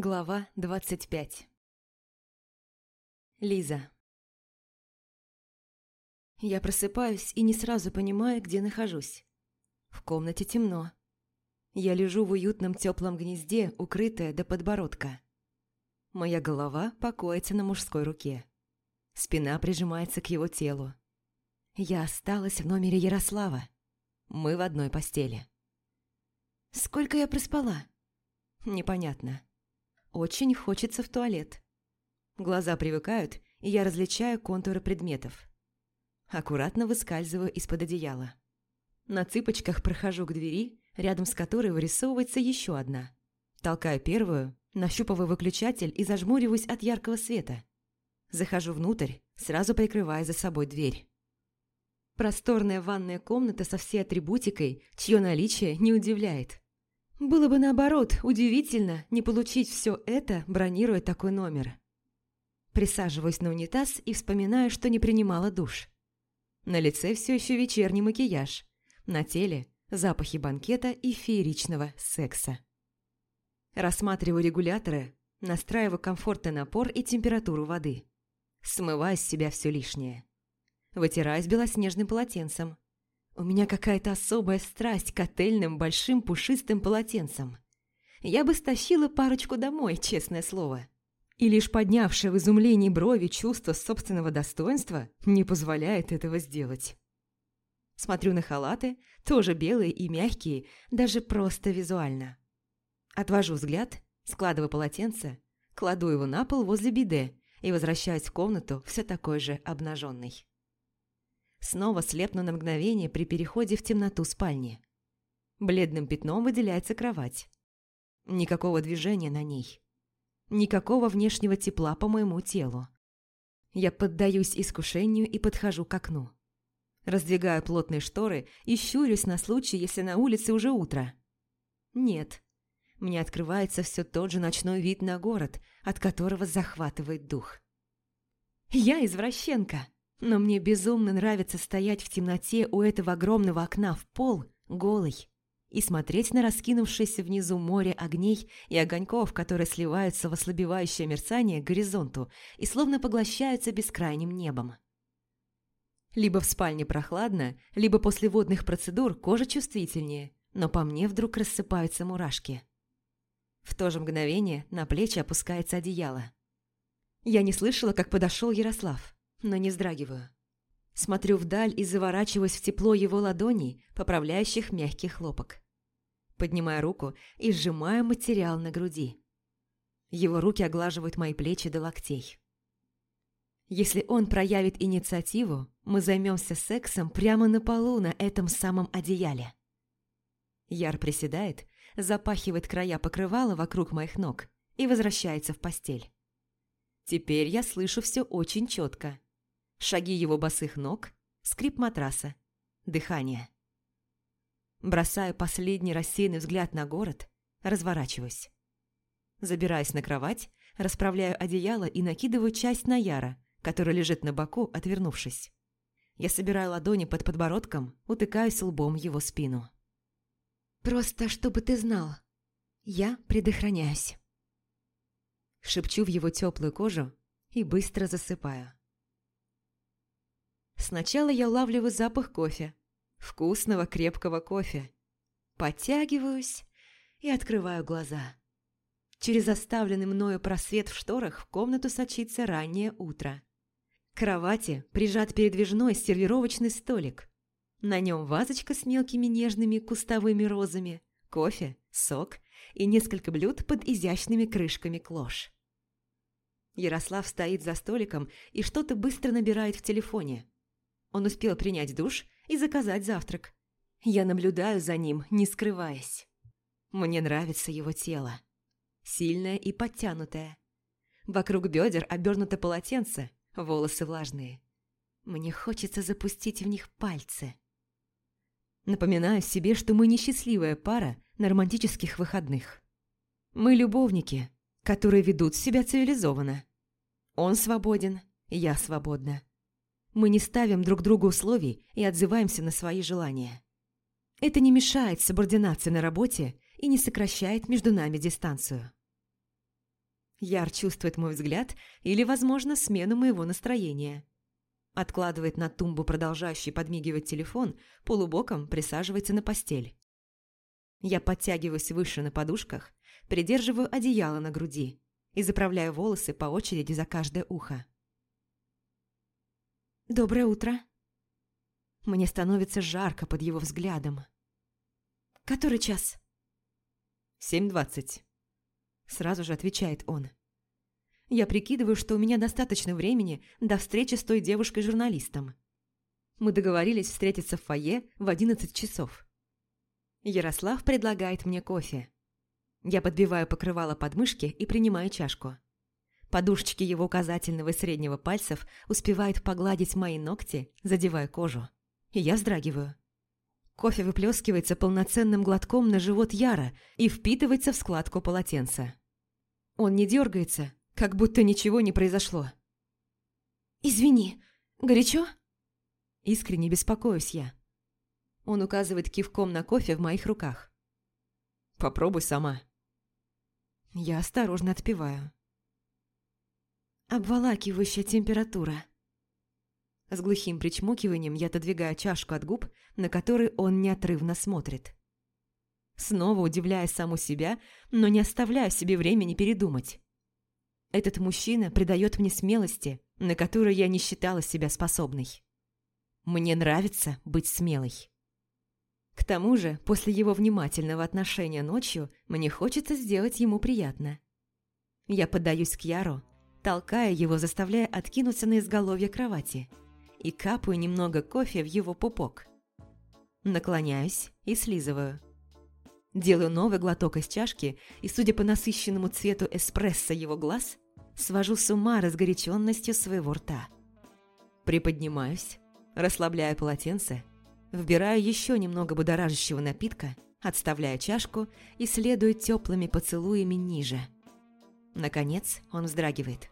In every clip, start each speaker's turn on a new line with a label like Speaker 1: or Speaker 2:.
Speaker 1: Глава двадцать пять Лиза Я просыпаюсь и не сразу понимаю, где нахожусь. В комнате темно. Я лежу в уютном теплом гнезде, укрытая до подбородка. Моя голова покоится на мужской руке. Спина прижимается к его телу. Я осталась в номере Ярослава. Мы в одной постели. Сколько я проспала? Непонятно. Очень хочется в туалет. Глаза привыкают, и я различаю контуры предметов. Аккуратно выскальзываю из-под одеяла. На цыпочках прохожу к двери, рядом с которой вырисовывается еще одна. Толкаю первую, нащупываю выключатель и зажмуриваюсь от яркого света. Захожу внутрь, сразу прикрывая за собой дверь. Просторная ванная комната со всей атрибутикой, чье наличие не удивляет. Было бы наоборот удивительно не получить все это, бронируя такой номер. Присаживаюсь на унитаз и вспоминаю, что не принимала душ. На лице все еще вечерний макияж, на теле запахи банкета и фееричного секса. Рассматриваю регуляторы, настраиваю комфортный напор и температуру воды. Смываю с себя все лишнее. Вытираюсь белоснежным полотенцем. У меня какая-то особая страсть к отельным большим пушистым полотенцам. Я бы стащила парочку домой, честное слово. И лишь поднявшее в изумлении брови чувство собственного достоинства не позволяет этого сделать. Смотрю на халаты, тоже белые и мягкие, даже просто визуально. Отвожу взгляд, складываю полотенце, кладу его на пол возле биде и возвращаюсь в комнату все такой же обнаженный. Снова слепну на мгновение при переходе в темноту спальни. Бледным пятном выделяется кровать. Никакого движения на ней. Никакого внешнего тепла по моему телу. Я поддаюсь искушению и подхожу к окну. Раздвигаю плотные шторы и щурюсь на случай, если на улице уже утро. Нет. Мне открывается все тот же ночной вид на город, от которого захватывает дух. Я извращенка. Но мне безумно нравится стоять в темноте у этого огромного окна в пол, голый, и смотреть на раскинувшееся внизу море огней и огоньков, которые сливаются в ослабевающее мерцание к горизонту и словно поглощаются бескрайним небом. Либо в спальне прохладно, либо после водных процедур кожа чувствительнее, но по мне вдруг рассыпаются мурашки. В то же мгновение на плечи опускается одеяло. Я не слышала, как подошел Ярослав но не вздрагиваю. Смотрю вдаль и заворачиваюсь в тепло его ладоней, поправляющих мягкий хлопок. Поднимаю руку и сжимаю материал на груди. Его руки оглаживают мои плечи до локтей. Если он проявит инициативу, мы займемся сексом прямо на полу на этом самом одеяле. Яр приседает, запахивает края покрывала вокруг моих ног и возвращается в постель. Теперь я слышу все очень четко. Шаги его босых ног, скрип матраса, дыхание. Бросаю последний рассеянный взгляд на город, разворачиваюсь. Забираюсь на кровать, расправляю одеяло и накидываю часть на Яра, который лежит на боку, отвернувшись. Я собираю ладони под подбородком, утыкаюсь лбом его спину. «Просто чтобы ты знал, я предохраняюсь». Шепчу в его теплую кожу и быстро засыпаю. Сначала я улавливаю запах кофе. Вкусного крепкого кофе. Подтягиваюсь и открываю глаза. Через оставленный мною просвет в шторах в комнату сочится раннее утро. К кровати прижат передвижной сервировочный столик. На нем вазочка с мелкими нежными кустовыми розами, кофе, сок и несколько блюд под изящными крышками клош. Ярослав стоит за столиком и что-то быстро набирает в телефоне. Он успел принять душ и заказать завтрак. Я наблюдаю за ним, не скрываясь. Мне нравится его тело. Сильное и подтянутое. Вокруг бедер обернуто полотенце, волосы влажные. Мне хочется запустить в них пальцы. Напоминаю себе, что мы несчастливая пара на романтических выходных. Мы любовники, которые ведут себя цивилизованно. Он свободен, я свободна. Мы не ставим друг другу условий и отзываемся на свои желания. Это не мешает субординации на работе и не сокращает между нами дистанцию. Яр чувствует мой взгляд или, возможно, смену моего настроения. Откладывает на тумбу продолжающий подмигивать телефон, полубоком присаживается на постель. Я подтягиваюсь выше на подушках, придерживаю одеяло на груди и заправляю волосы по очереди за каждое ухо. «Доброе утро!» Мне становится жарко под его взглядом. «Который час?» «Семь двадцать», — сразу же отвечает он. Я прикидываю, что у меня достаточно времени до встречи с той девушкой-журналистом. Мы договорились встретиться в фойе в одиннадцать часов. Ярослав предлагает мне кофе. Я подбиваю покрывало подмышки и принимаю чашку. Подушечки его указательного и среднего пальцев успевают погладить мои ногти, задевая кожу. И я вздрагиваю. Кофе выплескивается полноценным глотком на живот Яра и впитывается в складку полотенца. Он не дергается, как будто ничего не произошло. «Извини, горячо?» Искренне беспокоюсь я. Он указывает кивком на кофе в моих руках. «Попробуй сама». Я осторожно отпиваю. Обволакивающая температура. С глухим причмокиванием я отодвигаю чашку от губ, на который он неотрывно смотрит. Снова удивляя саму себя, но не оставляю себе времени передумать. Этот мужчина придает мне смелости, на которую я не считала себя способной. Мне нравится быть смелой. К тому же, после его внимательного отношения ночью, мне хочется сделать ему приятно. Я поддаюсь к Яру, толкая его, заставляя откинуться на изголовье кровати, и капаю немного кофе в его пупок. Наклоняюсь и слизываю. Делаю новый глоток из чашки, и, судя по насыщенному цвету эспрессо его глаз, свожу с ума разгоряченностью своего рта. Приподнимаюсь, расслабляю полотенце, вбираю еще немного будоражащего напитка, отставляю чашку и следую теплыми поцелуями ниже – Наконец он вздрагивает.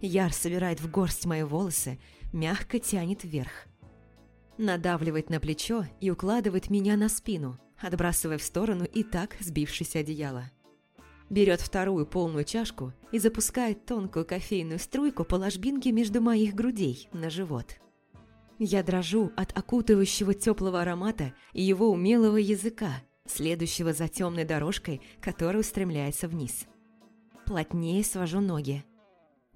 Speaker 1: Яр собирает в горсть мои волосы, мягко тянет вверх. Надавливает на плечо и укладывает меня на спину, отбрасывая в сторону и так сбившееся одеяло. Берет вторую полную чашку и запускает тонкую кофейную струйку по ложбинке между моих грудей на живот. Я дрожу от окутывающего теплого аромата и его умелого языка, следующего за темной дорожкой, которая устремляется вниз плотнее свожу ноги.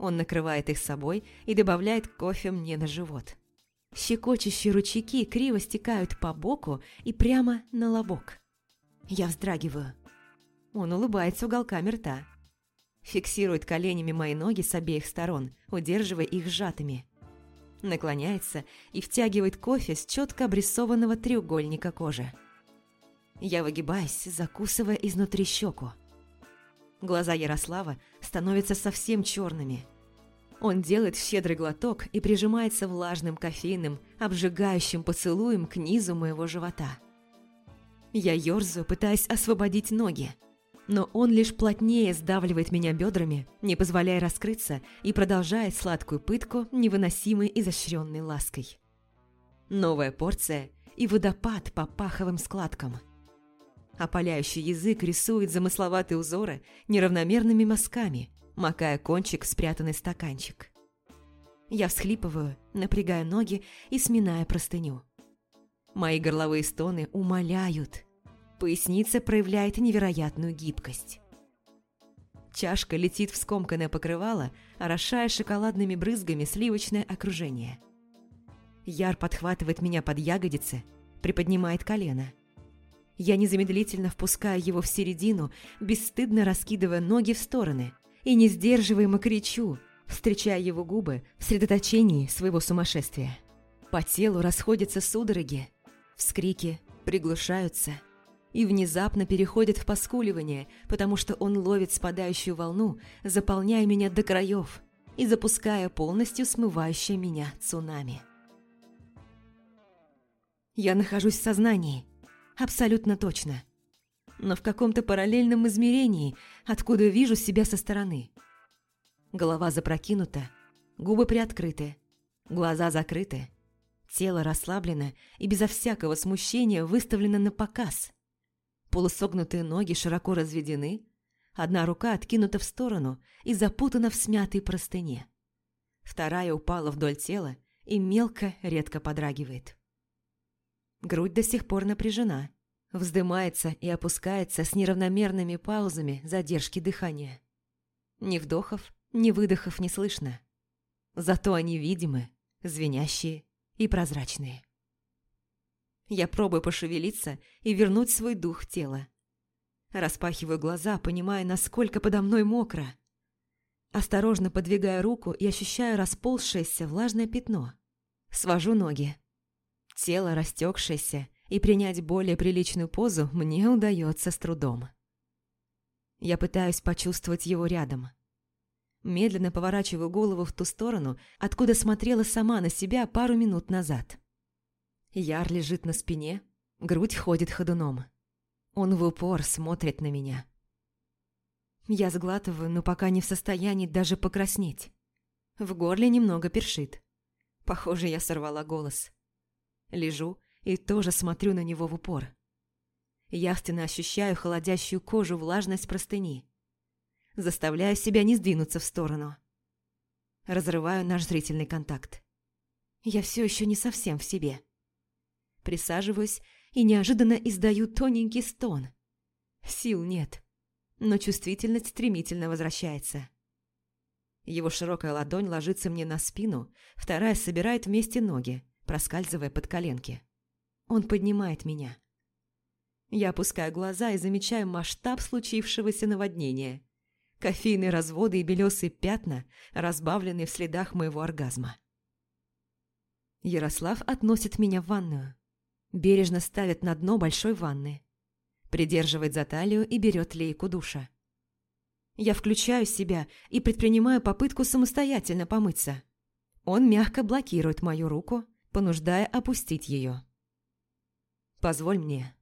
Speaker 1: Он накрывает их собой и добавляет кофе мне на живот. Щекочущие ручейки криво стекают по боку и прямо на лобок. Я вздрагиваю. Он улыбается уголками рта. Фиксирует коленями мои ноги с обеих сторон, удерживая их сжатыми. Наклоняется и втягивает кофе с четко обрисованного треугольника кожи. Я выгибаюсь, закусывая изнутри щеку. Глаза Ярослава становятся совсем черными. Он делает щедрый глоток и прижимается влажным кофейным, обжигающим поцелуем к низу моего живота. Я ерзаю, пытаясь освободить ноги, но он лишь плотнее сдавливает меня бедрами, не позволяя раскрыться и продолжает сладкую пытку невыносимой изощренной лаской. Новая порция и водопад по паховым складкам – Опаляющий язык рисует замысловатые узоры неравномерными мазками, макая кончик в спрятанный стаканчик. Я всхлипываю, напрягая ноги и сминая простыню. Мои горловые стоны умоляют. Поясница проявляет невероятную гибкость. Чашка летит в скомканное покрывало, орошая шоколадными брызгами сливочное окружение. Яр подхватывает меня под ягодицы, приподнимает колено – я незамедлительно впускаю его в середину, бесстыдно раскидывая ноги в стороны, и несдерживаемо кричу, встречая его губы в средоточении своего сумасшествия. По телу расходятся судороги, вскрики приглушаются и внезапно переходят в поскуливание, потому что он ловит спадающую волну, заполняя меня до краев и запуская полностью смывающее меня цунами. Я нахожусь в сознании – Абсолютно точно. Но в каком-то параллельном измерении, откуда вижу себя со стороны. Голова запрокинута, губы приоткрыты, глаза закрыты, тело расслаблено и безо всякого смущения выставлено на показ. Полусогнутые ноги широко разведены, Одна рука откинута в сторону и запутана в смятой простыне. Вторая упала вдоль тела и мелко, редко подрагивает. Грудь до сих пор напряжена, вздымается и опускается с неравномерными паузами задержки дыхания. Ни вдохов, ни выдохов не слышно. Зато они видимы, звенящие и прозрачные. Я пробую пошевелиться и вернуть свой дух в тело. Распахиваю глаза, понимая, насколько подо мной мокро. Осторожно подвигаю руку и ощущаю расползшееся влажное пятно. Свожу ноги. Тело растекшееся, и принять более приличную позу мне удается с трудом. Я пытаюсь почувствовать его рядом. Медленно поворачиваю голову в ту сторону, откуда смотрела сама на себя пару минут назад. Яр лежит на спине, грудь ходит ходуном. Он в упор смотрит на меня. Я сглатываю, но пока не в состоянии даже покраснеть. В горле немного першит. Похоже, я сорвала голос. Лежу и тоже смотрю на него в упор. Явственно ощущаю холодящую кожу влажность простыни. Заставляю себя не сдвинуться в сторону. Разрываю наш зрительный контакт. Я все еще не совсем в себе. Присаживаюсь и неожиданно издаю тоненький стон. Сил нет, но чувствительность стремительно возвращается. Его широкая ладонь ложится мне на спину, вторая собирает вместе ноги, проскальзывая под коленки. Он поднимает меня. Я опускаю глаза и замечаю масштаб случившегося наводнения. Кофейные разводы и белесые пятна, разбавленные в следах моего оргазма. Ярослав относит меня в ванную. Бережно ставит на дно большой ванны. Придерживает за талию и берет лейку душа. Я включаю себя и предпринимаю попытку самостоятельно помыться. Он мягко блокирует мою руку, понуждая опустить ее. «Позволь мне».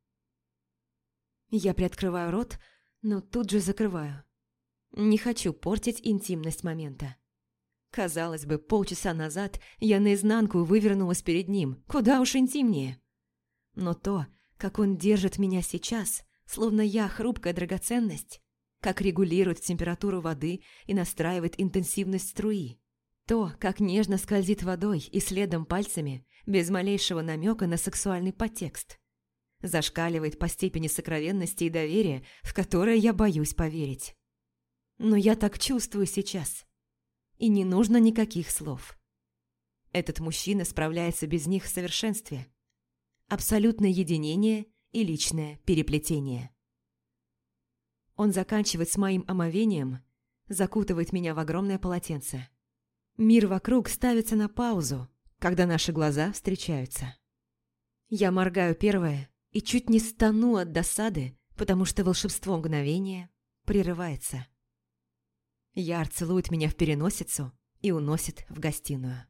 Speaker 1: Я приоткрываю рот, но тут же закрываю. Не хочу портить интимность момента. Казалось бы, полчаса назад я наизнанку вывернулась перед ним, куда уж интимнее. Но то, как он держит меня сейчас, словно я хрупкая драгоценность, как регулирует температуру воды и настраивает интенсивность струи, то, как нежно скользит водой и следом пальцами, без малейшего намека на сексуальный подтекст, зашкаливает по степени сокровенности и доверия, в которое я боюсь поверить. Но я так чувствую сейчас. И не нужно никаких слов. Этот мужчина справляется без них в совершенстве абсолютное единение и личное переплетение. Он заканчивает с моим омовением, закутывает меня в огромное полотенце. Мир вокруг ставится на паузу, когда наши глаза встречаются. Я моргаю первое и чуть не стану от досады, потому что волшебство мгновения прерывается. Яр целует меня в переносицу и уносит в гостиную.